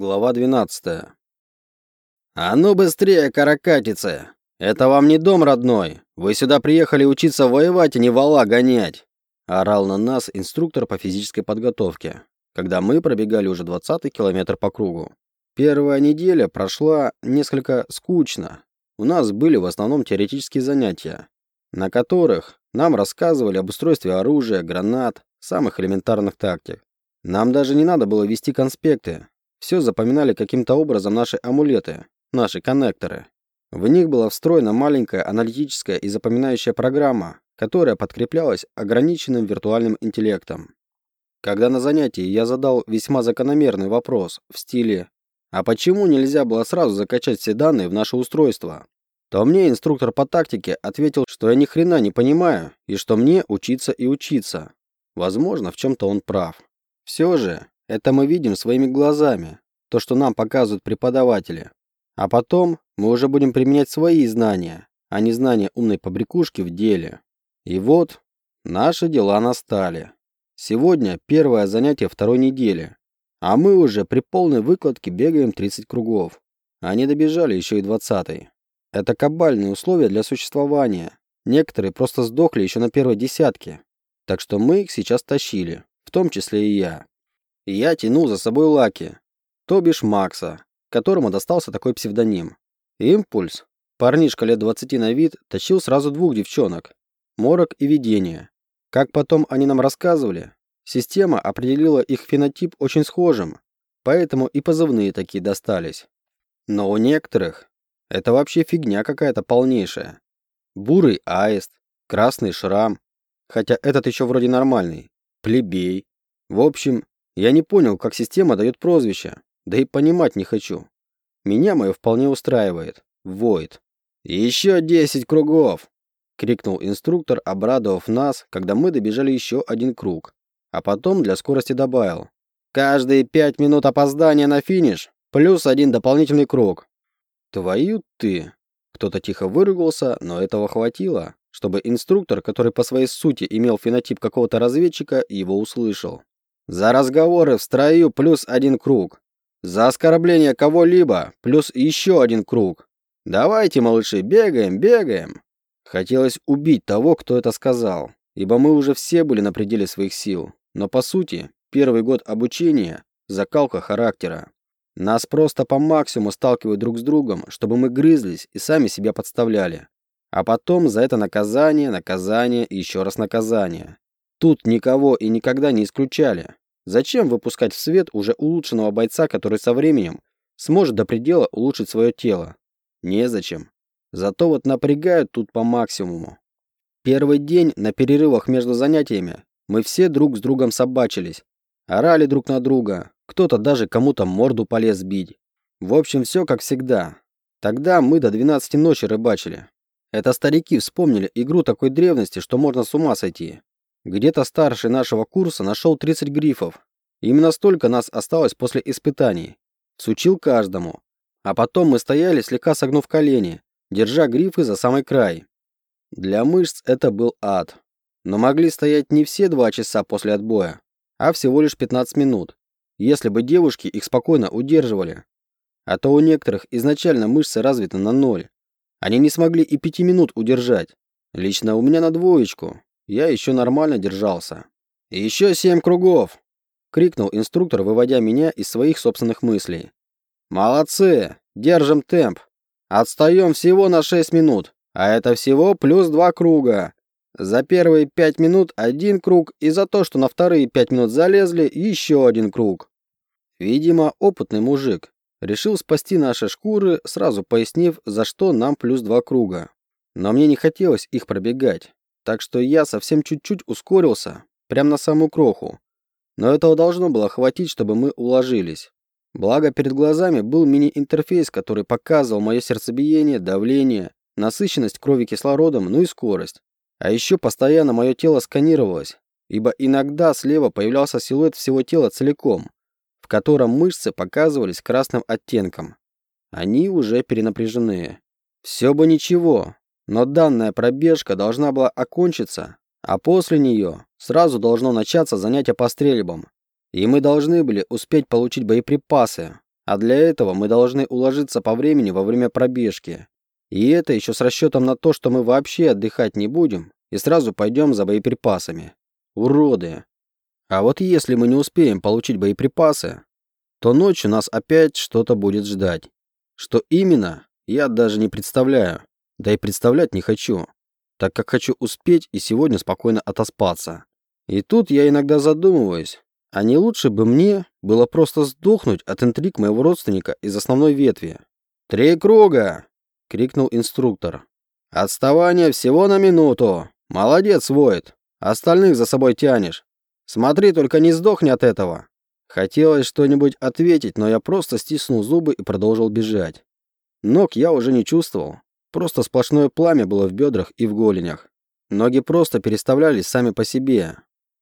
Глава 12. «А ну быстрее, каракатицы! Это вам не дом родной! Вы сюда приехали учиться воевать, а не вала гонять!» Орал на нас инструктор по физической подготовке, когда мы пробегали уже 20 километр по кругу. Первая неделя прошла несколько скучно. У нас были в основном теоретические занятия, на которых нам рассказывали об устройстве оружия, гранат, самых элементарных тактик. Нам даже не надо было вести конспекты, все запоминали каким-то образом наши амулеты, наши коннекторы. В них была встроена маленькая аналитическая и запоминающая программа, которая подкреплялась ограниченным виртуальным интеллектом. Когда на занятии я задал весьма закономерный вопрос в стиле «А почему нельзя было сразу закачать все данные в наше устройство?», то мне инструктор по тактике ответил, что я ни хрена не понимаю и что мне учиться и учиться. Возможно, в чем-то он прав. Все же, это мы видим своими глазами, то, что нам показывают преподаватели. А потом мы уже будем применять свои знания, а не знания умной побрякушки в деле. И вот наши дела настали. Сегодня первое занятие второй недели, а мы уже при полной выкладке бегаем 30 кругов. Они добежали еще и 20 Это кабальные условия для существования. Некоторые просто сдохли еще на первой десятке. Так что мы их сейчас тащили, в том числе и я я тянул за собой Лаки, то бишь Макса, которому достался такой псевдоним. Импульс, парнишка лет 20 на вид, тащил сразу двух девчонок, Морок и Видение. Как потом они нам рассказывали, система определила их фенотип очень схожим, поэтому и позывные такие достались. Но у некоторых это вообще фигня какая-то полнейшая. Бурый аист, красный шрам, хотя этот еще вроде нормальный, плебей. В общем, я не понял, как система дает прозвище, да и понимать не хочу. Меня мое вполне устраивает. Войд. «Еще десять кругов!» — крикнул инструктор, обрадовав нас, когда мы добежали еще один круг. А потом для скорости добавил. «Каждые пять минут опоздания на финиш, плюс один дополнительный круг». «Твою ты!» Кто-то тихо выругался, но этого хватило, чтобы инструктор, который по своей сути имел фенотип какого-то разведчика, его услышал. За разговоры в строю плюс один круг. За оскорбление кого-либо плюс еще один круг. Давайте, малыши, бегаем, бегаем. Хотелось убить того, кто это сказал, ибо мы уже все были на пределе своих сил. Но по сути, первый год обучения – закалка характера. Нас просто по максимуму сталкивают друг с другом, чтобы мы грызлись и сами себя подставляли. А потом за это наказание, наказание и еще раз наказание. Тут никого и никогда не исключали. Зачем выпускать в свет уже улучшенного бойца, который со временем сможет до предела улучшить свое тело? Незачем. Зато вот напрягают тут по максимуму. Первый день на перерывах между занятиями мы все друг с другом собачились. Орали друг на друга. Кто-то даже кому-то морду полез бить. В общем, все как всегда. Тогда мы до 12 ночи рыбачили. Это старики вспомнили игру такой древности, что можно с ума сойти. Где-то старший нашего курса нашел 30 грифов. Именно столько нас осталось после испытаний. Сучил каждому. А потом мы стояли, слегка согнув колени, держа грифы за самый край. Для мышц это был ад. Но могли стоять не все два часа после отбоя, а всего лишь 15 минут, если бы девушки их спокойно удерживали. А то у некоторых изначально мышцы развиты на ноль. Они не смогли и пяти минут удержать. Лично у меня на двоечку я еще нормально держался. «Еще семь кругов!» — крикнул инструктор, выводя меня из своих собственных мыслей. «Молодцы! Держим темп! Отстаем всего на шесть минут, а это всего плюс два круга. За первые пять минут один круг, и за то, что на вторые пять минут залезли, еще один круг». Видимо, опытный мужик. Решил спасти наши шкуры, сразу пояснив, за что нам плюс два круга. Но мне не хотелось их пробегать. Так что я совсем чуть-чуть ускорился, прямо на самую кроху. Но этого должно было хватить, чтобы мы уложились. Благо, перед глазами был мини-интерфейс, который показывал мое сердцебиение, давление, насыщенность крови кислородом, ну и скорость. А еще постоянно мое тело сканировалось, ибо иногда слева появлялся силуэт всего тела целиком, в котором мышцы показывались красным оттенком. Они уже перенапряжены. Все бы ничего, но данная пробежка должна была окончиться, а после нее сразу должно начаться занятие по стрельбам. И мы должны были успеть получить боеприпасы, А для этого мы должны уложиться по времени во время пробежки. И это еще с расчетом на то, что мы вообще отдыхать не будем и сразу пойдем за боеприпасами. Уроды. А вот если мы не успеем получить боеприпасы, то ночью нас опять что-то будет ждать. Что именно, я даже не представляю. Да и представлять не хочу, так как хочу успеть и сегодня спокойно отоспаться. И тут я иногда задумываюсь, а не лучше бы мне было просто сдохнуть от интриг моего родственника из основной ветви. «Три круга!» — крикнул инструктор. «Отставание всего на минуту. Молодец, Войд. Остальных за собой тянешь. Смотри, только не сдохни от этого». Хотелось что-нибудь ответить, но я просто стиснул зубы и продолжил бежать. Ног я уже не чувствовал. Просто сплошное пламя было в бедрах и в голенях. Ноги просто переставлялись сами по себе.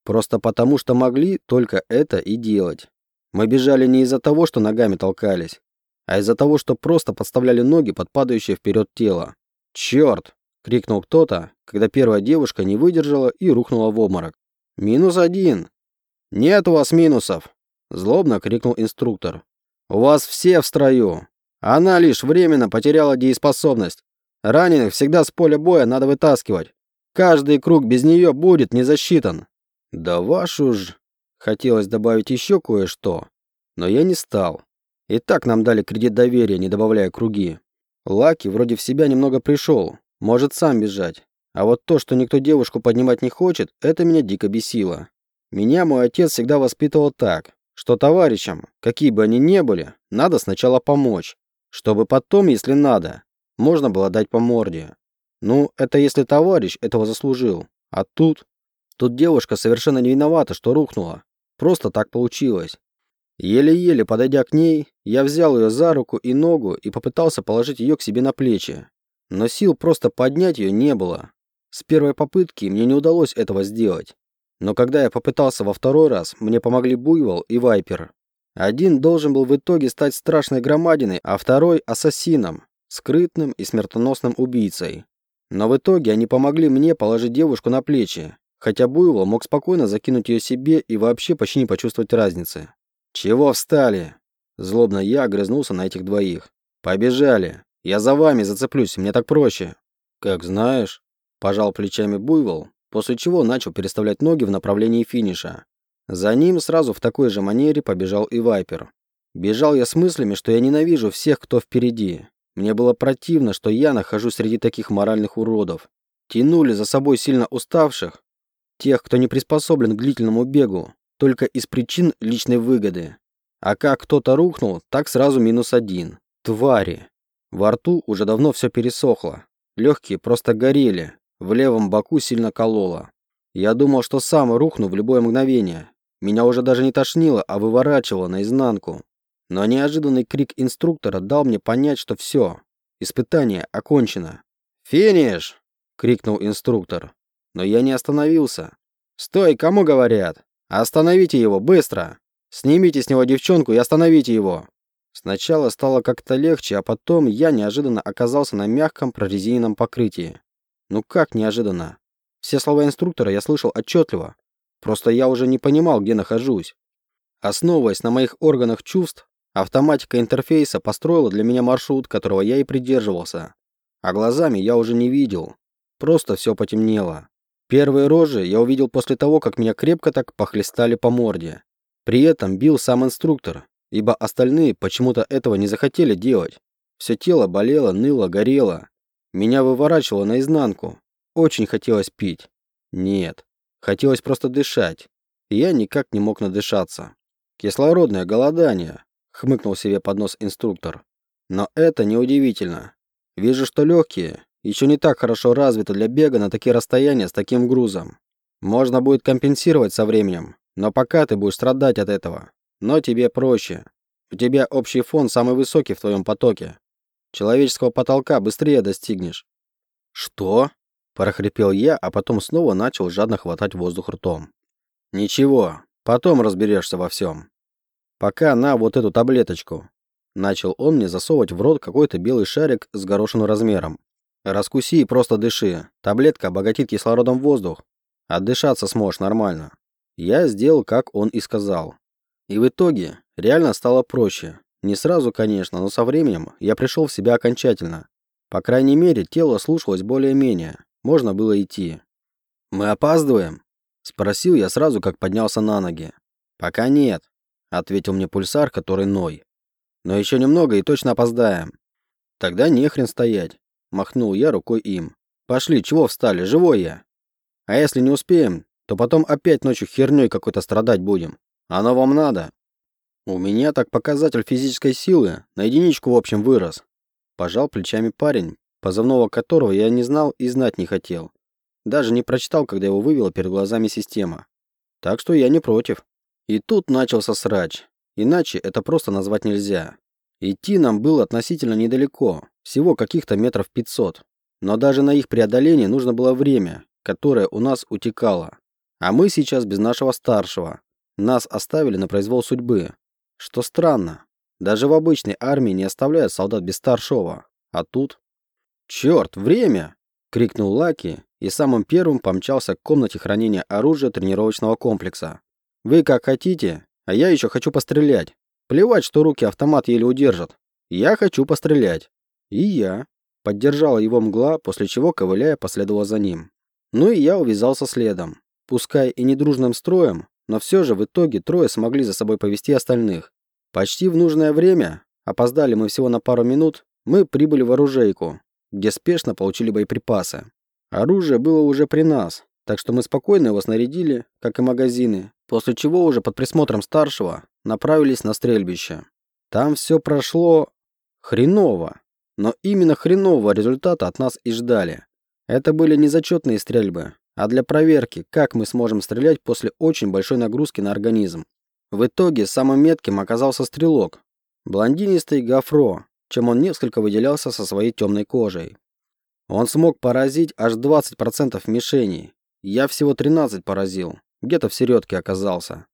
Просто потому, что могли только это и делать. Мы бежали не из-за того, что ногами толкались, а из-за того, что просто подставляли ноги под падающее вперед тело. «Черт!» — крикнул кто-то, когда первая девушка не выдержала и рухнула в обморок. «Минус один!» «Нет у вас минусов!» — злобно крикнул инструктор. «У вас все в строю! Она лишь временно потеряла дееспособность. Раненых всегда с поля боя надо вытаскивать. Каждый круг без нее будет не засчитан». «Да вашу ж...» Хотелось добавить еще кое-что, но я не стал. И так нам дали кредит доверия, не добавляя круги. Лаки вроде в себя немного пришел, может сам бежать. А вот то, что никто девушку поднимать не хочет, это меня дико бесило. Меня мой отец всегда воспитывал так, что товарищам, какие бы они ни были, надо сначала помочь, чтобы потом, если надо, можно было дать по морде. Ну, это если товарищ этого заслужил. А тут... Тут девушка совершенно не виновата, что рухнула. Просто так получилось. Еле-еле подойдя к ней, я взял ее за руку и ногу и попытался положить ее к себе на плечи. Но сил просто поднять ее не было. С первой попытки мне не удалось этого сделать. Но когда я попытался во второй раз, мне помогли Буйвол и Вайпер. Один должен был в итоге стать страшной громадиной, а второй – ассасином, скрытным и смертоносным убийцей. Но в итоге они помогли мне положить девушку на плечи, хотя Буйвол мог спокойно закинуть ее себе и вообще почти не почувствовать разницы. «Чего встали?» Злобно я огрызнулся на этих двоих. «Побежали. Я за вами зацеплюсь, мне так проще». «Как знаешь», – пожал плечами Буйвол, после чего начал переставлять ноги в направлении финиша. За ним сразу в такой же манере побежал и Вайпер. Бежал я с мыслями, что я ненавижу всех, кто впереди. Мне было противно, что я нахожусь среди таких моральных уродов. Тянули за собой сильно уставших, тех, кто не приспособлен к длительному бегу, только из причин личной выгоды. А как кто-то рухнул, так сразу минус один. Твари. Во рту уже давно все пересохло. Легкие просто горели. В левом боку сильно кололо. Я думал, что сам рухну в любое мгновение. Меня уже даже не тошнило, а выворачивало наизнанку. Но неожиданный крик инструктора дал мне понять, что все. Испытание окончено. «Финиш!» — крикнул инструктор. Но я не остановился. «Стой, кому говорят? Остановите его, быстро! Снимите с него девчонку и остановите его!» Сначала стало как-то легче, а потом я неожиданно оказался на мягком прорезиненном покрытии. Ну как неожиданно? Все слова инструктора я слышал отчетливо. Просто я уже не понимал, где нахожусь. Основываясь на моих органах чувств, автоматика интерфейса построила для меня маршрут, которого я и придерживался. А глазами я уже не видел. Просто все потемнело. Первые рожи я увидел после того, как меня крепко так похлестали по морде. При этом бил сам инструктор, ибо остальные почему-то этого не захотели делать. Все тело болело, ныло, горело. Меня выворачивало наизнанку. Очень хотелось пить. Нет. Хотелось просто дышать. И я никак не мог надышаться. Кислородное голодание, хмыкнул себе под нос инструктор. Но это неудивительно. Вижу, что легкие еще не так хорошо развиты для бега на такие расстояния с таким грузом. Можно будет компенсировать со временем, но пока ты будешь страдать от этого. Но тебе проще. У тебя общий фон самый высокий в твоем потоке. Человеческого потолка быстрее достигнешь. Что? прохрипел я, а потом снова начал жадно хватать воздух ртом. Ничего, потом разберешься во всем. Пока на вот эту таблеточку. Начал он мне засовывать в рот какой-то белый шарик с горошину размером. Раскуси и просто дыши. Таблетка обогатит кислородом воздух. Отдышаться сможешь нормально. Я сделал, как он и сказал. И в итоге реально стало проще. Не сразу, конечно, но со временем я пришел в себя окончательно. По крайней мере, тело слушалось более-менее. Можно было идти. «Мы опаздываем?» – спросил я сразу, как поднялся на ноги. «Пока нет», – ответил мне пульсар, который Ной. «Но еще немного и точно опоздаем». «Тогда не хрен стоять», – махнул я рукой им. «Пошли, чего встали, живой я». «А если не успеем, то потом опять ночью херней какой-то страдать будем. Оно вам надо?» «У меня так показатель физической силы на единичку в общем вырос. Пожал плечами парень, позывного которого я не знал и знать не хотел. Даже не прочитал, когда его вывела перед глазами система. Так что я не против. И тут начался срач. Иначе это просто назвать нельзя. Идти нам было относительно недалеко, всего каких-то метров 500. Но даже на их преодоление нужно было время, которое у нас утекало. А мы сейчас без нашего старшего. Нас оставили на произвол судьбы. Что странно, даже в обычной армии не оставляют солдат без старшего. А тут... «Черт, время!» — крикнул Лаки и самым первым помчался к комнате хранения оружия тренировочного комплекса. «Вы как хотите, а я еще хочу пострелять. Плевать, что руки автомат еле удержат. Я хочу пострелять». «И я», — поддержала его мгла, после чего, ковыляя, последовала за ним. Ну и я увязался следом. Пускай и недружным строем, но все же в итоге трое смогли за собой повести остальных. Почти в нужное время, опоздали мы всего на пару минут, мы прибыли в оружейку, где спешно получили боеприпасы. Оружие было уже при нас, так что мы спокойно его снарядили, как и магазины, после чего уже под присмотром старшего направились на стрельбище. Там все прошло хреново, но именно хренового результата от нас и ждали. Это были не зачетные стрельбы, а для проверки, как мы сможем стрелять после очень большой нагрузки на организм. В итоге самым метким оказался стрелок. Блондинистый Гафро, чем он несколько выделялся со своей темной кожей. Он смог поразить аж 20% мишеней. Я всего 13 поразил, где-то в середке оказался.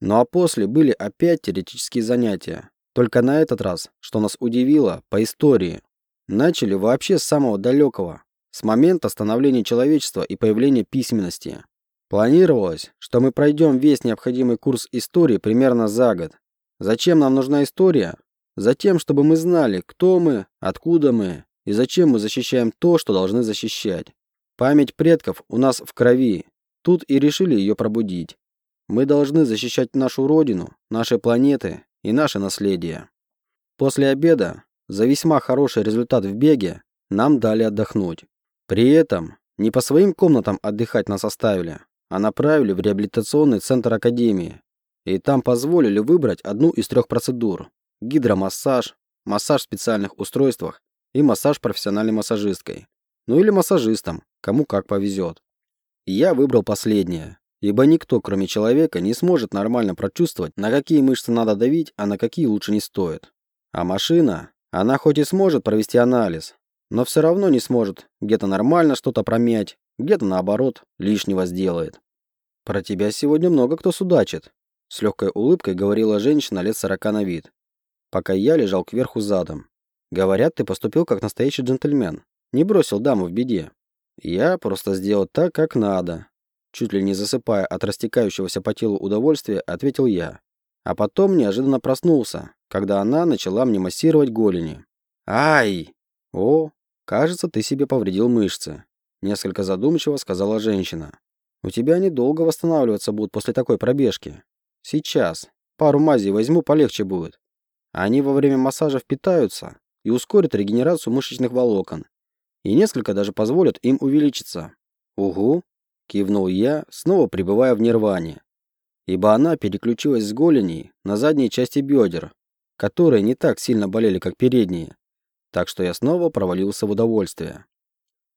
Ну а после были опять теоретические занятия. Только на этот раз, что нас удивило, по истории. Начали вообще с самого далекого, с момента становления человечества и появления письменности. Планировалось, что мы пройдем весь необходимый курс истории примерно за год. Зачем нам нужна история? Затем, чтобы мы знали, кто мы, откуда мы и зачем мы защищаем то, что должны защищать. Память предков у нас в крови. Тут и решили ее пробудить. Мы должны защищать нашу родину, наши планеты и наше наследие. После обеда, за весьма хороший результат в беге, нам дали отдохнуть. При этом не по своим комнатам отдыхать нас оставили, а направили в реабилитационный центр Академии. И там позволили выбрать одну из трех процедур – гидромассаж, массаж в специальных устройствах и массаж профессиональной массажисткой. Ну или массажистом, кому как повезет. я выбрал последнее, ибо никто, кроме человека, не сможет нормально прочувствовать, на какие мышцы надо давить, а на какие лучше не стоит. А машина, она хоть и сможет провести анализ, но все равно не сможет где-то нормально что-то промять, где-то наоборот лишнего сделает. Про тебя сегодня много кто судачит, с легкой улыбкой говорила женщина лет сорока на вид, пока я лежал кверху задом. Говорят, ты поступил как настоящий джентльмен, не бросил даму в беде. Я просто сделал так, как надо. Чуть ли не засыпая от растекающегося по телу удовольствия, ответил я. А потом неожиданно проснулся, когда она начала мне массировать голени. «Ай!» «О, кажется, ты себе повредил мышцы. Несколько задумчиво сказала женщина. У тебя недолго восстанавливаться будут после такой пробежки. Сейчас. Пару мазей возьму, полегче будет. Они во время массажа впитаются и ускорят регенерацию мышечных волокон. И несколько даже позволят им увеличиться. Угу, кивнул я, снова пребывая в нирване. Ибо она переключилась с голеней на задние части бедер, которые не так сильно болели, как передние. Так что я снова провалился в удовольствие.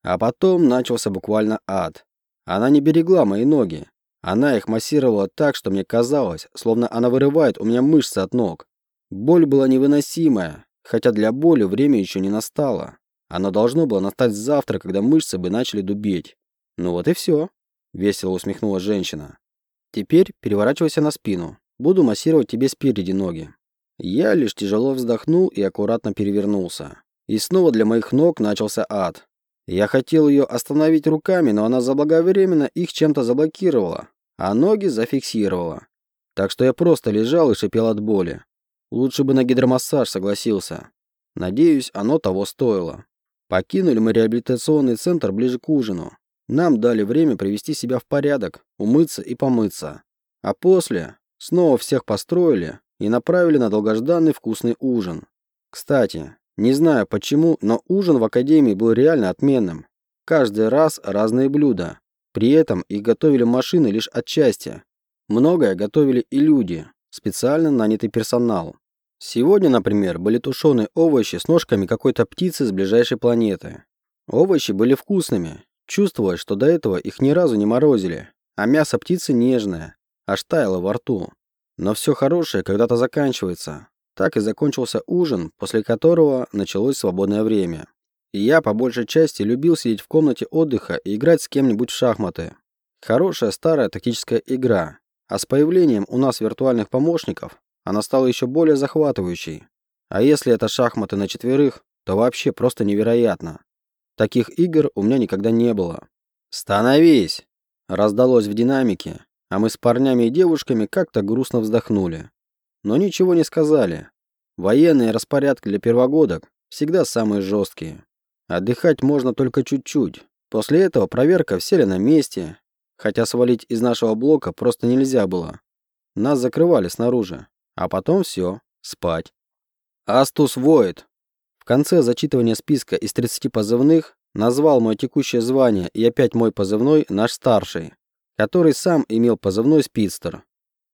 А потом начался буквально ад. Она не берегла мои ноги. Она их массировала так, что мне казалось, словно она вырывает у меня мышцы от ног. Боль была невыносимая, хотя для боли время еще не настало. Оно должно было настать завтра, когда мышцы бы начали дубеть. Ну вот и все. Весело усмехнулась женщина. Теперь переворачивайся на спину. Буду массировать тебе спереди ноги. Я лишь тяжело вздохнул и аккуратно перевернулся. И снова для моих ног начался ад. Я хотел ее остановить руками, но она заблаговременно их чем-то заблокировала, а ноги зафиксировала. Так что я просто лежал и шипел от боли. Лучше бы на гидромассаж согласился. Надеюсь, оно того стоило. Покинули мы реабилитационный центр ближе к ужину. Нам дали время привести себя в порядок, умыться и помыться. А после снова всех построили и направили на долгожданный вкусный ужин. Кстати, не знаю почему, но ужин в академии был реально отменным. Каждый раз разные блюда. При этом их готовили машины лишь отчасти. Многое готовили и люди, специально нанятый персонал. Сегодня, например, были тушеные овощи с ножками какой-то птицы с ближайшей планеты. Овощи были вкусными. Чувствовалось, что до этого их ни разу не морозили. А мясо птицы нежное, аж таяло во рту. Но все хорошее когда-то заканчивается. Так и закончился ужин, после которого началось свободное время. И я, по большей части, любил сидеть в комнате отдыха и играть с кем-нибудь в шахматы. Хорошая старая тактическая игра. А с появлением у нас виртуальных помощников она стала еще более захватывающей. А если это шахматы на четверых, то вообще просто невероятно. Таких игр у меня никогда не было. «Становись!» Раздалось в динамике, а мы с парнями и девушками как-то грустно вздохнули но ничего не сказали. Военные распорядки для первогодок всегда самые жесткие. Отдыхать можно только чуть-чуть. После этого проверка все ли на месте, хотя свалить из нашего блока просто нельзя было. Нас закрывали снаружи, а потом все, спать. Астус воет. В конце зачитывания списка из 30 позывных назвал мое текущее звание и опять мой позывной наш старший, который сам имел позывной Спидстер.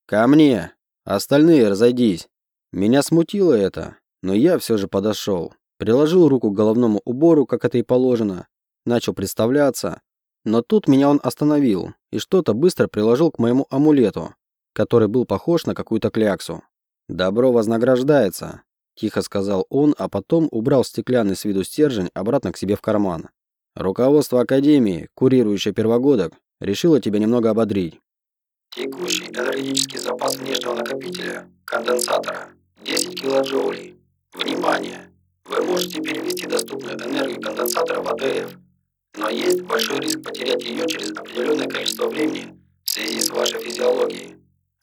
«Ко мне!» Остальные разойдись. Меня смутило это, но я все же подошел. Приложил руку к головному убору, как это и положено. Начал представляться. Но тут меня он остановил и что-то быстро приложил к моему амулету, который был похож на какую-то кляксу. «Добро вознаграждается», – тихо сказал он, а потом убрал стеклянный с виду стержень обратно к себе в карман. «Руководство Академии, курирующее первогодок, решило тебя немного ободрить. Текущий энергетический запас внешнего накопителя, конденсатора, 10 килоджоулей. Внимание! Вы можете перевести доступную энергию конденсатора в АТФ, но есть большой риск потерять ее через определенное количество времени в связи с вашей физиологией.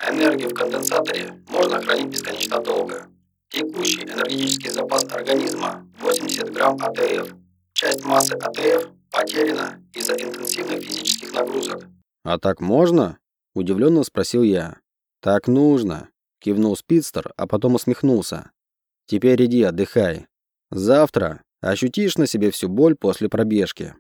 Энергию в конденсаторе можно хранить бесконечно долго. Текущий энергетический запас организма 80 грамм АТФ. Часть массы АТФ потеряна из-за интенсивных физических нагрузок. А так можно? Удивленно спросил я. «Так нужно», – кивнул Спидстер, а потом усмехнулся. «Теперь иди отдыхай. Завтра ощутишь на себе всю боль после пробежки».